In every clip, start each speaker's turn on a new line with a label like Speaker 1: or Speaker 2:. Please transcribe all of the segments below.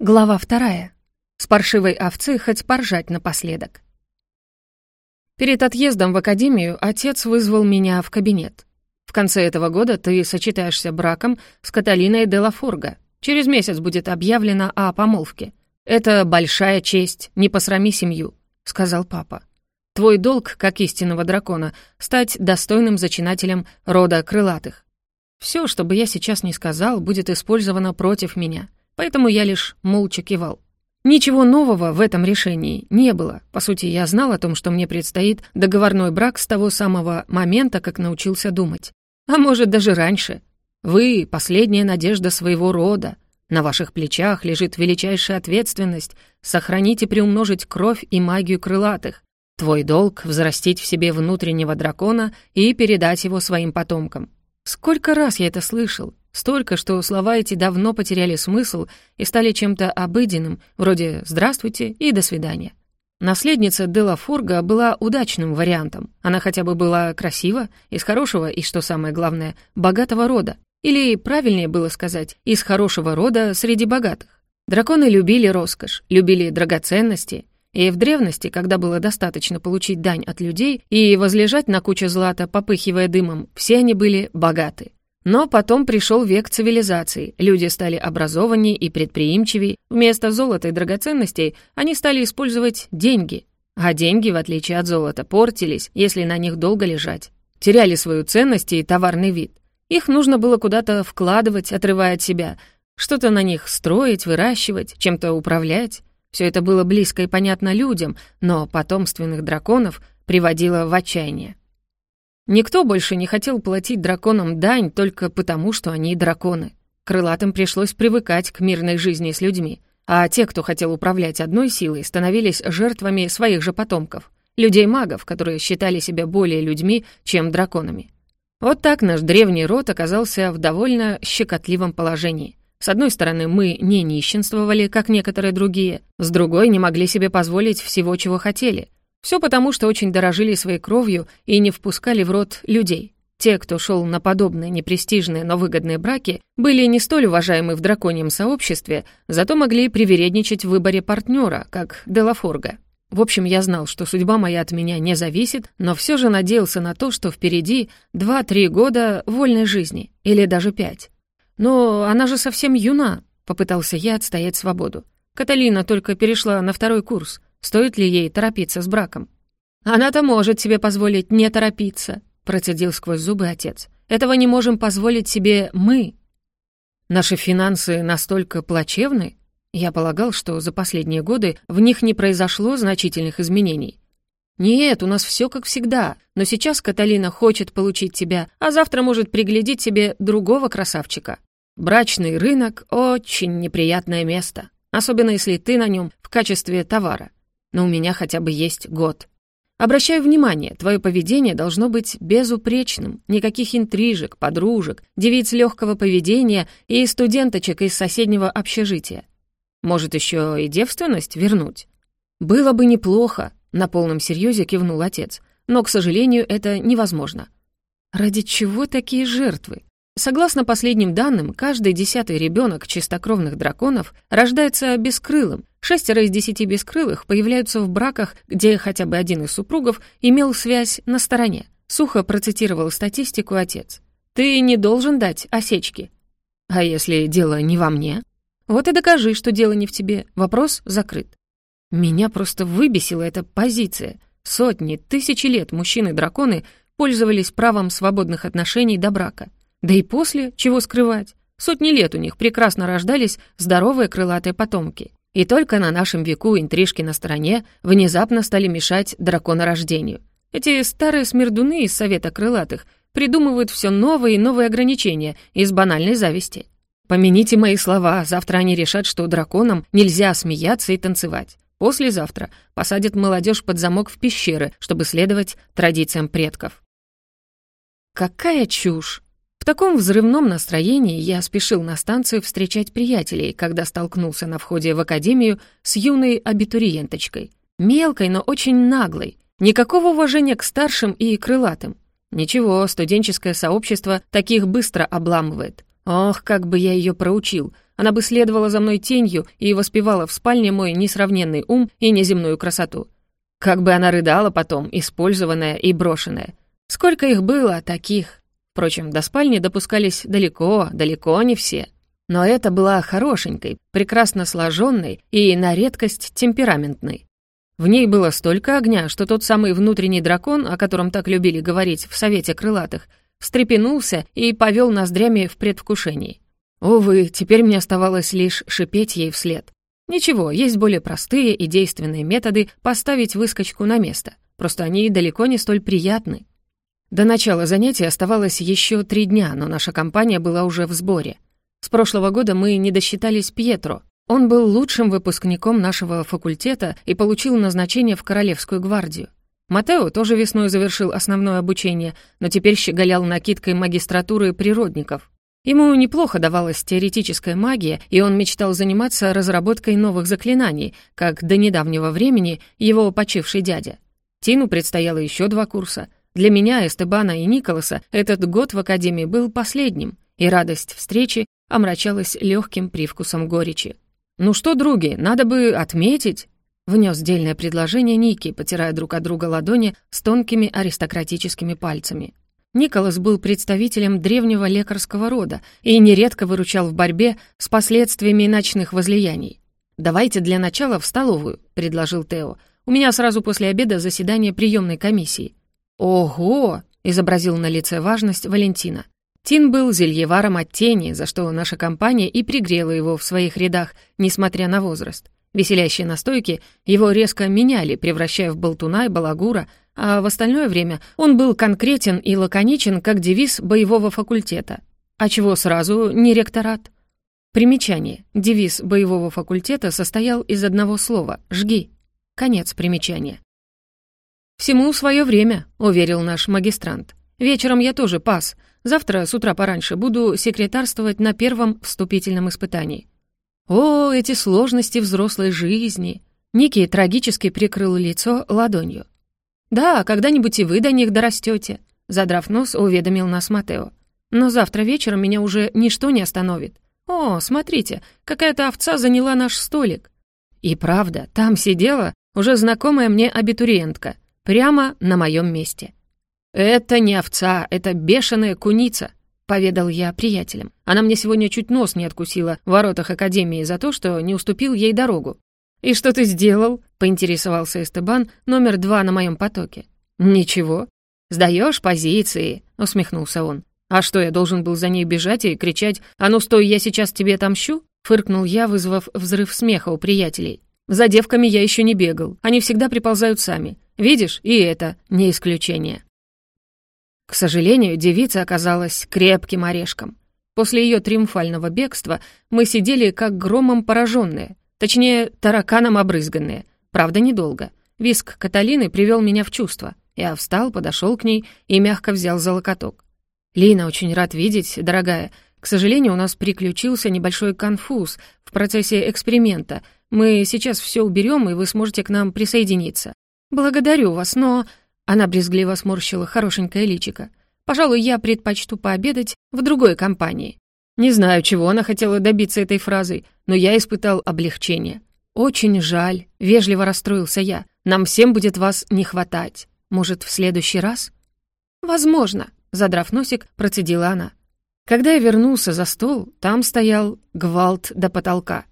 Speaker 1: Глава вторая. С паршивой овцы хоть поржать напоследок. Перед отъездом в академию отец вызвал меня в кабинет. В конце этого года ты сочетаешься браком с Каталиной де Лафорго. Через месяц будет объявлено о помолвке. Это большая честь, не посрами семью, сказал папа. Твой долг, как истинного дракона, стать достойным зачинателем рода крылатых. Все, что бы я сейчас не сказал, будет использовано против меня поэтому я лишь молча кивал. Ничего нового в этом решении не было. По сути, я знал о том, что мне предстоит договорной брак с того самого момента, как научился думать. А может, даже раньше. Вы — последняя надежда своего рода. На ваших плечах лежит величайшая ответственность сохранить и приумножить кровь и магию крылатых. Твой долг — взрастить в себе внутреннего дракона и передать его своим потомкам. Сколько раз я это слышал, Столько, что слова эти давно потеряли смысл и стали чем-то обыденным, вроде «здравствуйте» и «до свидания». Наследница Дела Фурга была удачным вариантом. Она хотя бы была красива, из хорошего и, что самое главное, богатого рода. Или, правильнее было сказать, из хорошего рода среди богатых. Драконы любили роскошь, любили драгоценности, и в древности, когда было достаточно получить дань от людей и возлежать на куче злата, попыхивая дымом, все они были богаты. Но потом пришел век цивилизации, люди стали образованнее и предприимчивее, вместо золота и драгоценностей они стали использовать деньги. А деньги, в отличие от золота, портились, если на них долго лежать. Теряли свою ценность и товарный вид. Их нужно было куда-то вкладывать, отрывая от себя, что-то на них строить, выращивать, чем-то управлять. Все это было близко и понятно людям, но потомственных драконов приводило в отчаяние. Никто больше не хотел платить драконам дань только потому, что они драконы. Крылатым пришлось привыкать к мирной жизни с людьми, а те, кто хотел управлять одной силой, становились жертвами своих же потомков, людей-магов, которые считали себя более людьми, чем драконами. Вот так наш древний род оказался в довольно щекотливом положении. С одной стороны, мы не нищенствовали, как некоторые другие, с другой не могли себе позволить всего, чего хотели — все потому, что очень дорожили своей кровью и не впускали в рот людей. Те, кто шел на подобные непрестижные, но выгодные браки, были не столь уважаемы в драконьем сообществе, зато могли привередничать в выборе партнера, как Делафорга. В общем, я знал, что судьба моя от меня не зависит, но все же надеялся на то, что впереди 2-3 года вольной жизни, или даже 5. Но она же совсем юна, попытался я отстоять свободу. Каталина только перешла на второй курс — Стоит ли ей торопиться с браком? Она-то может себе позволить не торопиться, процедил сквозь зубы отец. Этого не можем позволить себе мы. Наши финансы настолько плачевны? Я полагал, что за последние годы в них не произошло значительных изменений. «Нет, у нас все как всегда, но сейчас Каталина хочет получить тебя, а завтра может приглядеть себе другого красавчика. Брачный рынок — очень неприятное место, особенно если ты на нем в качестве товара но у меня хотя бы есть год. Обращаю внимание, твое поведение должно быть безупречным, никаких интрижек, подружек, девиц легкого поведения и студенточек из соседнего общежития. Может, еще и девственность вернуть? Было бы неплохо, на полном серьезе кивнул отец, но, к сожалению, это невозможно. Ради чего такие жертвы? Согласно последним данным, каждый десятый ребенок чистокровных драконов рождается бескрылым. Шестеро из десяти бескрылых появляются в браках, где хотя бы один из супругов имел связь на стороне. Сухо процитировал статистику отец. «Ты не должен дать осечки». «А если дело не во мне?» «Вот и докажи, что дело не в тебе. Вопрос закрыт». Меня просто выбесила эта позиция. Сотни, тысячи лет мужчины-драконы пользовались правом свободных отношений до брака. Да и после, чего скрывать? Сотни лет у них прекрасно рождались здоровые крылатые потомки. И только на нашем веку интрижки на стороне внезапно стали мешать драконорождению. Эти старые смердуны из Совета Крылатых придумывают все новые и новые ограничения из банальной зависти. Помяните мои слова, завтра они решат, что драконам нельзя смеяться и танцевать. Послезавтра посадят молодежь под замок в пещеры, чтобы следовать традициям предков. Какая чушь! Таком взрывном настроении я спешил на станцию встречать приятелей, когда столкнулся на входе в академию с юной абитуриенточкой. Мелкой, но очень наглой. Никакого уважения к старшим и крылатым. Ничего, студенческое сообщество таких быстро обламывает. Ох, как бы я ее проучил. она бы следовала за мной тенью и воспевала в спальне мой несравненный ум и неземную красоту. Как бы она рыдала потом, использованная и брошенная. Сколько их было, таких. Впрочем, до спальни допускались далеко, далеко не все. Но это была хорошенькой, прекрасно сложенной и, на редкость, темпераментной. В ней было столько огня, что тот самый внутренний дракон, о котором так любили говорить в Совете Крылатых, встрепенулся и повел ноздрями в предвкушении. Увы, теперь мне оставалось лишь шипеть ей вслед. Ничего, есть более простые и действенные методы поставить выскочку на место. Просто они далеко не столь приятны. До начала занятий оставалось еще три дня, но наша компания была уже в сборе. С прошлого года мы не досчитались Пьетро. Он был лучшим выпускником нашего факультета и получил назначение в Королевскую гвардию. Матео тоже весной завершил основное обучение, но теперь щеголял накидкой магистратуры природников. Ему неплохо давалась теоретическая магия, и он мечтал заниматься разработкой новых заклинаний, как до недавнего времени его почивший дядя. Тину предстояло еще два курса. Для меня, Эстебана и Николаса этот год в академии был последним, и радость встречи омрачалась легким привкусом горечи. «Ну что, други, надо бы отметить», Внес дельное предложение Ники, потирая друг от друга ладони с тонкими аристократическими пальцами. Николас был представителем древнего лекарского рода и нередко выручал в борьбе с последствиями ночных возлияний. «Давайте для начала в столовую», — предложил Тео. «У меня сразу после обеда заседание приемной комиссии». «Ого!» — изобразил на лице важность Валентина. Тин был зельеваром от тени, за что наша компания и пригрела его в своих рядах, несмотря на возраст. Веселящие настойки его резко меняли, превращая в болтуна и балагура, а в остальное время он был конкретен и лаконичен, как девиз боевого факультета. А чего сразу не ректорат? Примечание. Девиз боевого факультета состоял из одного слова «жги». Конец примечания. «Всему свое время», — уверил наш магистрант. «Вечером я тоже пас. Завтра с утра пораньше буду секретарствовать на первом вступительном испытании. О, эти сложности взрослой жизни! Ники трагически прикрыл лицо ладонью. «Да, когда-нибудь и вы до них дорастете», — задрав нос, уведомил нас Матео. «Но завтра вечером меня уже ничто не остановит. О, смотрите, какая-то овца заняла наш столик». И правда, там сидела уже знакомая мне абитуриентка, прямо на моем месте. «Это не овца, это бешеная куница», поведал я приятелям. Она мне сегодня чуть нос не откусила в воротах Академии за то, что не уступил ей дорогу. «И что ты сделал?» — поинтересовался Эстебан, номер два на моем потоке. «Ничего. Сдаешь позиции», — усмехнулся он. «А что, я должен был за ней бежать и кричать «А ну стой, я сейчас тебе отомщу?» Фыркнул я, вызвав взрыв смеха у приятелей. «За девками я еще не бегал. Они всегда приползают сами. Видишь, и это не исключение». К сожалению, девица оказалась крепким орешком. После ее триумфального бегства мы сидели как громом пораженные, точнее, тараканом обрызганные. Правда, недолго. Виск Каталины привел меня в чувство. Я встал, подошел к ней и мягко взял за локоток. «Лина, очень рад видеть, дорогая. К сожалению, у нас приключился небольшой конфуз в процессе эксперимента. Мы сейчас все уберем, и вы сможете к нам присоединиться. Благодарю вас, но она брезгливо сморщила хорошенькое личико. «Пожалуй, я предпочту пообедать в другой компании». Не знаю, чего она хотела добиться этой фразой, но я испытал облегчение. «Очень жаль», — вежливо расстроился я. «Нам всем будет вас не хватать. Может, в следующий раз?» «Возможно», — задрав носик, процедила она. Когда я вернулся за стол, там стоял гвалт до потолка.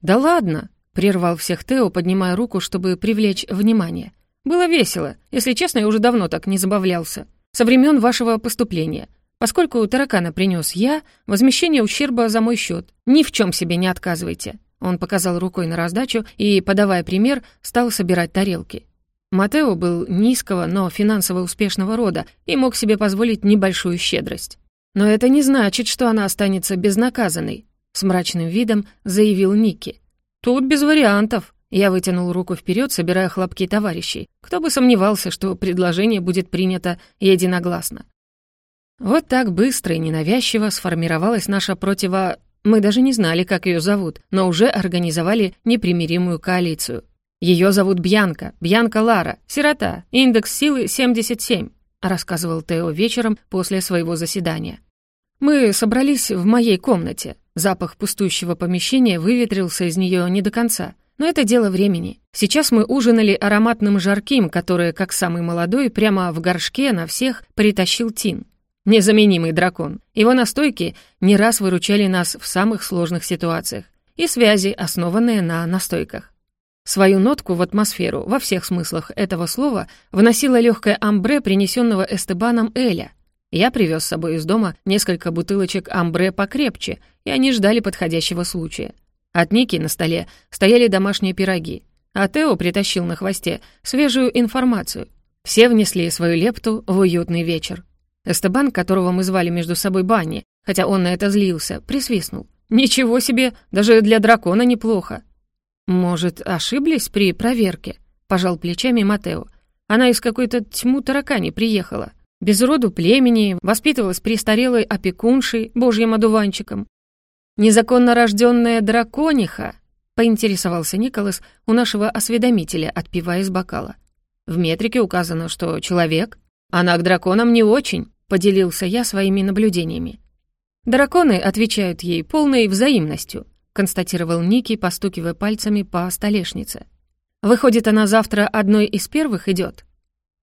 Speaker 1: «Да ладно», — прервал всех Тео, поднимая руку, чтобы привлечь внимание. Было весело. Если честно, я уже давно так не забавлялся. Со времен вашего поступления. Поскольку таракана принес я, возмещение ущерба за мой счет. Ни в чем себе не отказывайте». Он показал рукой на раздачу и, подавая пример, стал собирать тарелки. Матео был низкого, но финансово успешного рода и мог себе позволить небольшую щедрость. «Но это не значит, что она останется безнаказанной», — с мрачным видом заявил Ники. «Тут без вариантов», я вытянул руку вперед, собирая хлопки товарищей. Кто бы сомневался, что предложение будет принято единогласно. Вот так быстро и ненавязчиво сформировалась наша противо... Мы даже не знали, как ее зовут, но уже организовали непримиримую коалицию. Ее зовут Бьянка, Бьянка Лара, сирота, индекс силы 77, рассказывал Тео вечером после своего заседания. Мы собрались в моей комнате. Запах пустующего помещения выветрился из нее не до конца. Но это дело времени. Сейчас мы ужинали ароматным жарким, которое, как самый молодой, прямо в горшке на всех притащил Тин. Незаменимый дракон. Его настойки не раз выручали нас в самых сложных ситуациях. И связи, основанные на настойках. Свою нотку в атмосферу, во всех смыслах этого слова, вносила легкое амбре, принесенного Эстебаном Эля. Я привез с собой из дома несколько бутылочек амбре покрепче, и они ждали подходящего случая. От Ники на столе стояли домашние пироги, а Тео притащил на хвосте свежую информацию. Все внесли свою лепту в уютный вечер. Эстебан, которого мы звали между собой Банни, хотя он на это злился, присвистнул. «Ничего себе, даже для дракона неплохо». «Может, ошиблись при проверке?» — пожал плечами Матео. «Она из какой-то тьму таракани приехала. Без роду племени, воспитывалась престарелой опекуншей, божьим одуванчиком. Незаконно рожденная дракониха?» — поинтересовался Николас у нашего осведомителя, отпивая из бокала. «В метрике указано, что человек. Она к драконам не очень», — поделился я своими наблюдениями. «Драконы отвечают ей полной взаимностью», констатировал Ники, постукивая пальцами по столешнице. «Выходит, она завтра одной из первых идет?»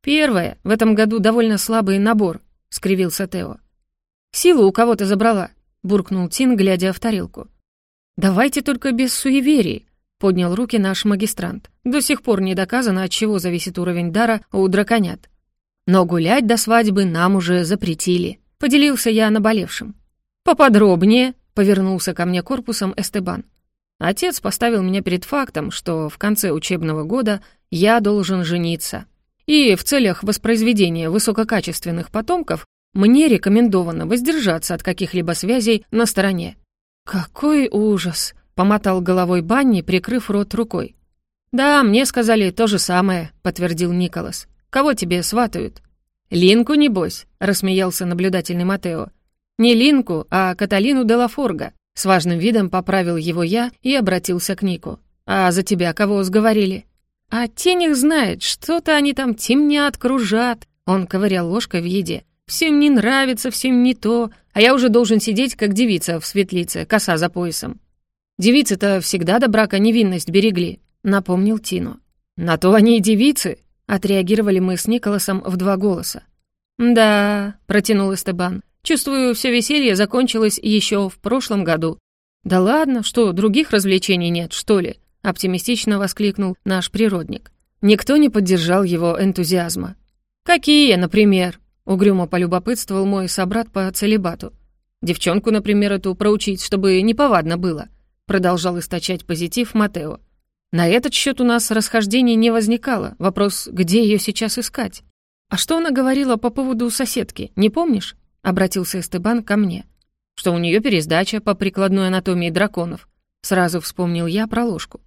Speaker 1: «Первая. В этом году довольно слабый набор», — скривился Тео. «Силу у кого-то забрала», — буркнул Тин, глядя в тарелку. «Давайте только без суеверий», — поднял руки наш магистрант. «До сих пор не доказано, от чего зависит уровень дара у драконят. Но гулять до свадьбы нам уже запретили», — поделился я наболевшим. «Поподробнее», — повернулся ко мне корпусом Эстебан. Отец поставил меня перед фактом, что в конце учебного года я должен жениться. И в целях воспроизведения высококачественных потомков мне рекомендовано воздержаться от каких-либо связей на стороне. «Какой ужас!» — помотал головой Банни, прикрыв рот рукой. «Да, мне сказали то же самое», — подтвердил Николас. «Кого тебе сватают?» «Линку, небось», — рассмеялся наблюдательный Матео. Не Линку, а Каталину де Лафорга. С важным видом поправил его я и обратился к Нику. «А за тебя кого сговорили?» «А тень их знает, что-то они там темнят, кружат». Он ковырял ложкой в еде. «Всем не нравится, всем не то, а я уже должен сидеть, как девица в светлице, коса за поясом». «Девицы-то всегда до брака невинность берегли», — напомнил Тину. «На то они и девицы», — отреагировали мы с Николасом в два голоса. «Да», — протянул Эстебан, Чувствую, все веселье закончилось еще в прошлом году. Да ладно, что, других развлечений нет, что ли? Оптимистично воскликнул наш природник. Никто не поддержал его энтузиазма. «Какие, например?» — угрюмо полюбопытствовал мой собрат по целебату. «Девчонку, например, эту проучить, чтобы неповадно было», — продолжал источать позитив Матео. «На этот счет у нас расхождений не возникало. Вопрос, где ее сейчас искать?» «А что она говорила по поводу соседки, не помнишь?» — обратился Эстебан ко мне. «Что у нее пересдача по прикладной анатомии драконов». Сразу вспомнил я про ложку.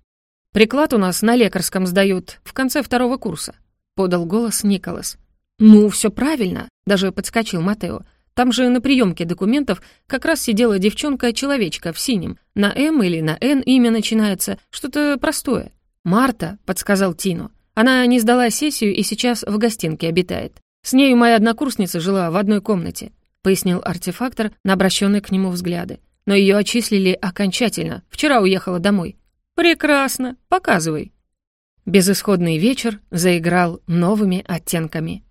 Speaker 1: «Приклад у нас на лекарском сдают в конце второго курса», — подал голос Николас. «Ну, все правильно», — даже подскочил Матео. «Там же на приемке документов как раз сидела девчонка-человечка в синем. На «М» или на «Н» имя начинается, что-то простое». «Марта», — подсказал Тину. «Она не сдала сессию и сейчас в гостинке обитает. С нею моя однокурсница жила в одной комнате пояснил артефактор на обращенные к нему взгляды. Но ее отчислили окончательно. Вчера уехала домой. Прекрасно, показывай. Безысходный вечер заиграл новыми оттенками.